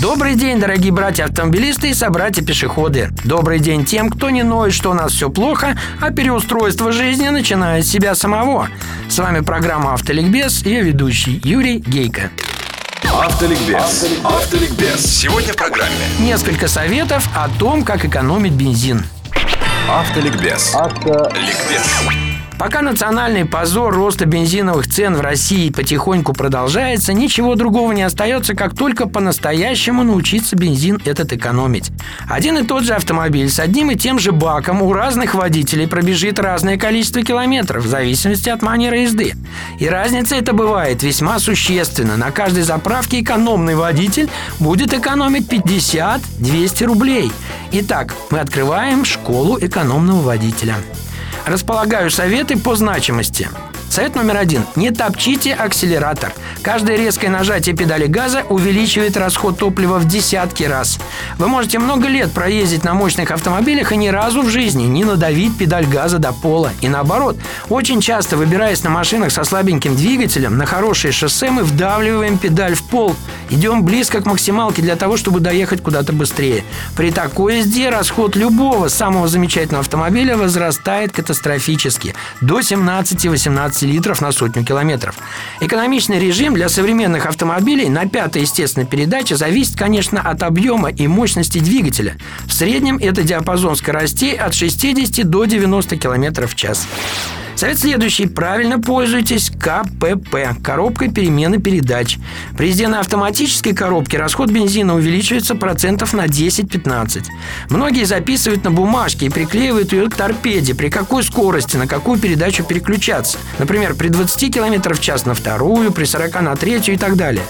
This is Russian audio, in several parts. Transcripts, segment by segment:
Добрый день, дорогие братья-автомобилисты и собратья-пешеходы. Добрый день тем, кто не ноет, что у нас все плохо, а переустройство жизни начинает с себя самого. С вами программа «Автоликбез» и ее ведущий Юрий Гейко. Автоликбез. Автоликбез Сегодня в программе Несколько советов о том, как экономить бензин. Автоликбез. Ликбез Пока национальный позор роста бензиновых цен в России потихоньку продолжается, ничего другого не остается, как только по-настоящему научиться бензин этот экономить. Один и тот же автомобиль с одним и тем же баком у разных водителей пробежит разное количество километров в зависимости от манеры езды. И разница эта бывает весьма существенна. На каждой заправке экономный водитель будет экономить 50-200 рублей. Итак, мы открываем школу экономного водителя. Располагаю советы по значимости. Совет номер один. Не топчите акселератор. Каждое резкое нажатие педали газа увеличивает расход топлива в десятки раз. Вы можете много лет проездить на мощных автомобилях и ни разу в жизни не надавить педаль газа до пола. И наоборот, очень часто, выбираясь на машинах со слабеньким двигателем, на хорошие шоссе мы вдавливаем педаль в пол. Идем близко к максималке для того, чтобы доехать куда-то быстрее. При такой езде расход любого самого замечательного автомобиля возрастает катастрофически до 17-18 литров на сотню километров. Экономичный режим для современных автомобилей на пятой естественной передаче зависит, конечно, от объема и мощности двигателя. В среднем это диапазон скоростей от 60 до 90 километров в час. Совет следующий. Правильно пользуйтесь КПП – коробкой перемены передач. При езде на автоматической коробке расход бензина увеличивается процентов на 10-15. Многие записывают на бумажке и приклеивают ее к торпеде, при какой скорости, на какую передачу переключаться. Например, при 20 км в час на вторую, при 40 на третью и так далее.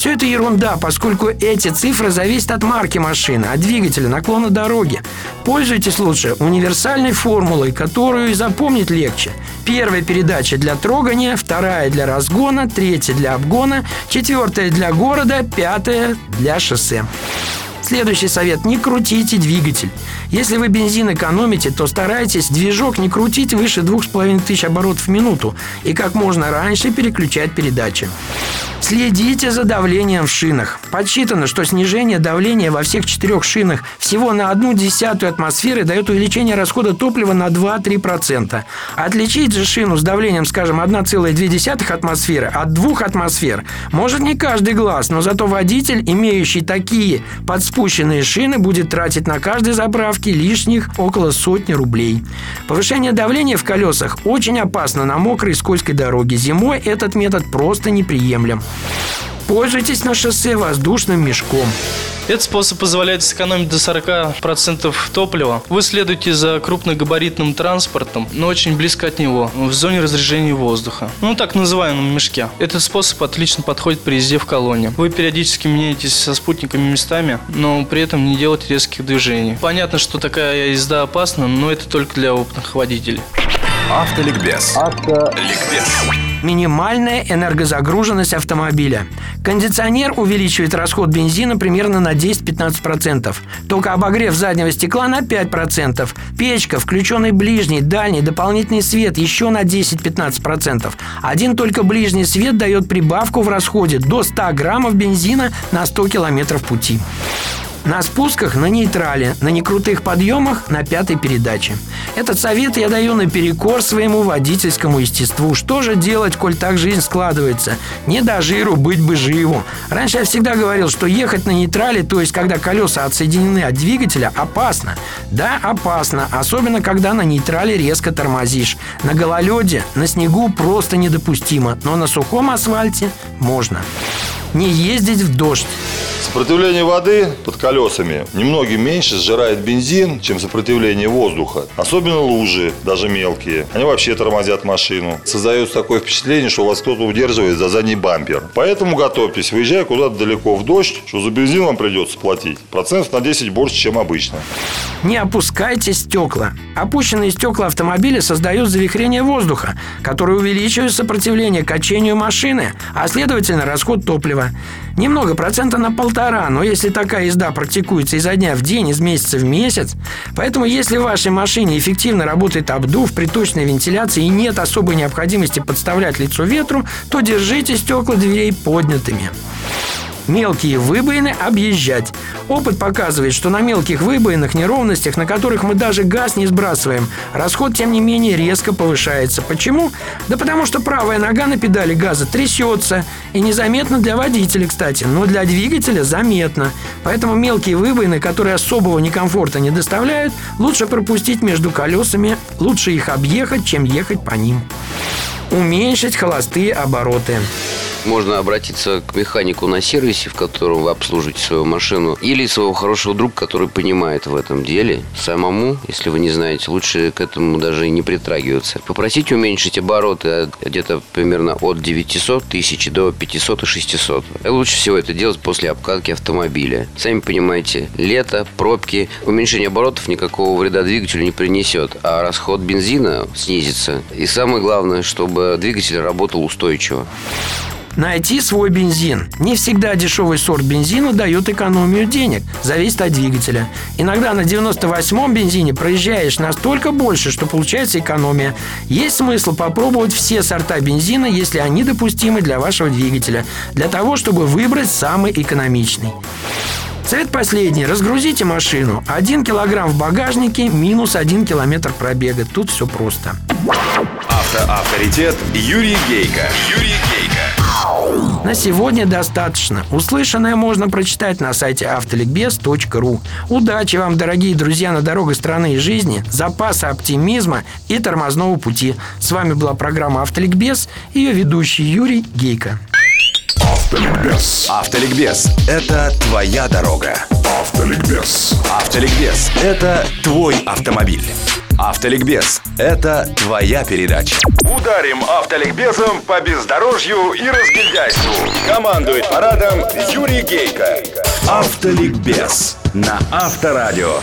Все это ерунда, поскольку эти цифры зависят от марки машины, от двигателя, наклона дороги. Пользуйтесь лучше универсальной формулой, которую и запомнить легче. Первая передача для трогания, вторая для разгона, третья для обгона, четвертая для города, пятая для шоссе. Следующий совет – не крутите двигатель. Если вы бензин экономите, то старайтесь движок не крутить выше 2500 оборотов в минуту и как можно раньше переключать передачи. Следите за давлением в шинах. Подсчитано, что снижение давления во всех четырех шинах всего на одну десятую атмосферы дает увеличение расхода топлива на 2-3%. Отличить же шину с давлением, скажем, 1,2 атмосферы от 2 атмосфер может не каждый глаз, но зато водитель, имеющий такие подспущенные шины, будет тратить на каждой заправке лишних около сотни рублей. Повышение давления в колесах очень опасно на мокрой и скользкой дороге. Зимой этот метод просто неприемлем. Пользуйтесь на шоссе воздушным мешком. Этот способ позволяет сэкономить до 40% топлива. Вы следуете за крупногабаритным транспортом, но очень близко от него, в зоне разрежения воздуха. Ну, так называемом мешке. Этот способ отлично подходит при езде в колонне. Вы периодически меняетесь со спутниками местами, но при этом не делаете резких движений. Понятно, что такая езда опасна, но это только для опытных водителей. Автоликбез. Ликбез Минимальная энергозагруженность автомобиля. Кондиционер увеличивает расход бензина примерно на 10-15%. Только обогрев заднего стекла на 5%. Печка, включенный ближний, дальний, дополнительный свет еще на 10-15%. Один только ближний свет дает прибавку в расходе до 100 граммов бензина на 100 километров пути. На спусках на нейтрале, на некрутых подъемах на пятой передаче. Этот совет я даю наперекор своему водительскому естеству. Что же делать, коль так жизнь складывается? Не до жиру, быть бы живу. Раньше я всегда говорил, что ехать на нейтрале, то есть когда колеса отсоединены от двигателя, опасно. Да, опасно, особенно когда на нейтрале резко тормозишь. На гололеде, на снегу просто недопустимо, но на сухом асфальте можно. Не ездить в дождь. Сопротивление воды под колесами немногим меньше сжирает бензин, чем сопротивление воздуха. Особенно лужи, даже мелкие. Они вообще тормозят машину. Создается такое впечатление, что вас кто-то удерживает за задний бампер. Поэтому готовьтесь, выезжая куда-то далеко в дождь, что за бензин вам придется платить. Процентов на 10 больше, чем обычно. Не опускайте стекла. Опущенные стекла автомобиля создают завихрение воздуха, которое увеличивает сопротивление качению машины, а следовательно расход топлива. Немного, процента на полтора, но если такая езда практикуется изо дня в день, из месяца в месяц, поэтому если в вашей машине эффективно работает обдув, приточная вентиляция и нет особой необходимости подставлять лицо ветру, то держите стекла дверей поднятыми. Мелкие выбоины объезжать. Опыт показывает, что на мелких выбоинах, неровностях, на которых мы даже газ не сбрасываем, расход, тем не менее, резко повышается. Почему? Да потому что правая нога на педали газа трясется. И незаметно для водителя, кстати, но для двигателя заметно. Поэтому мелкие выбоины, которые особого некомфорта не доставляют, лучше пропустить между колесами, лучше их объехать, чем ехать по ним. Уменьшить холостые обороты. Можно обратиться к механику на сервисе, в котором вы обслуживаете свою машину, или своего хорошего друга, который понимает в этом деле. Самому, если вы не знаете, лучше к этому даже и не притрагиваться. Попросить уменьшить обороты где-то примерно от 900 тысяч до 500 и 600. И лучше всего это делать после обкатки автомобиля. Сами понимаете, лето, пробки, уменьшение оборотов никакого вреда двигателю не принесет, а расход бензина снизится. И самое главное, чтобы двигатель работал устойчиво. Найти свой бензин. Не всегда дешевый сорт бензина дает экономию денег. Зависит от двигателя. Иногда на 98-м бензине проезжаешь настолько больше, что получается экономия. Есть смысл попробовать все сорта бензина, если они допустимы для вашего двигателя, для того, чтобы выбрать самый экономичный. Совет последний. Разгрузите машину. Один килограмм в багажнике минус один километр пробега. Тут все просто. Автоавторитет Юрий Гейка. Юрий Гейка. На сегодня достаточно. Услышанное можно прочитать на сайте автоликбез.ру. Удачи вам, дорогие друзья, на дорогах страны и жизни, запаса оптимизма и тормозного пути. С вами была программа «Автоликбез» и ее ведущий Юрий Гейко. Автоликбез. Автоликбез – это твоя дорога. Автоликбез. Автоликбез – это твой автомобиль. Автоликбез – это твоя передача. Ударим автоликбезом по бездорожью и разгильдяйству. Командует парадом Юрий Гейка. Автоликбез на Авторадио.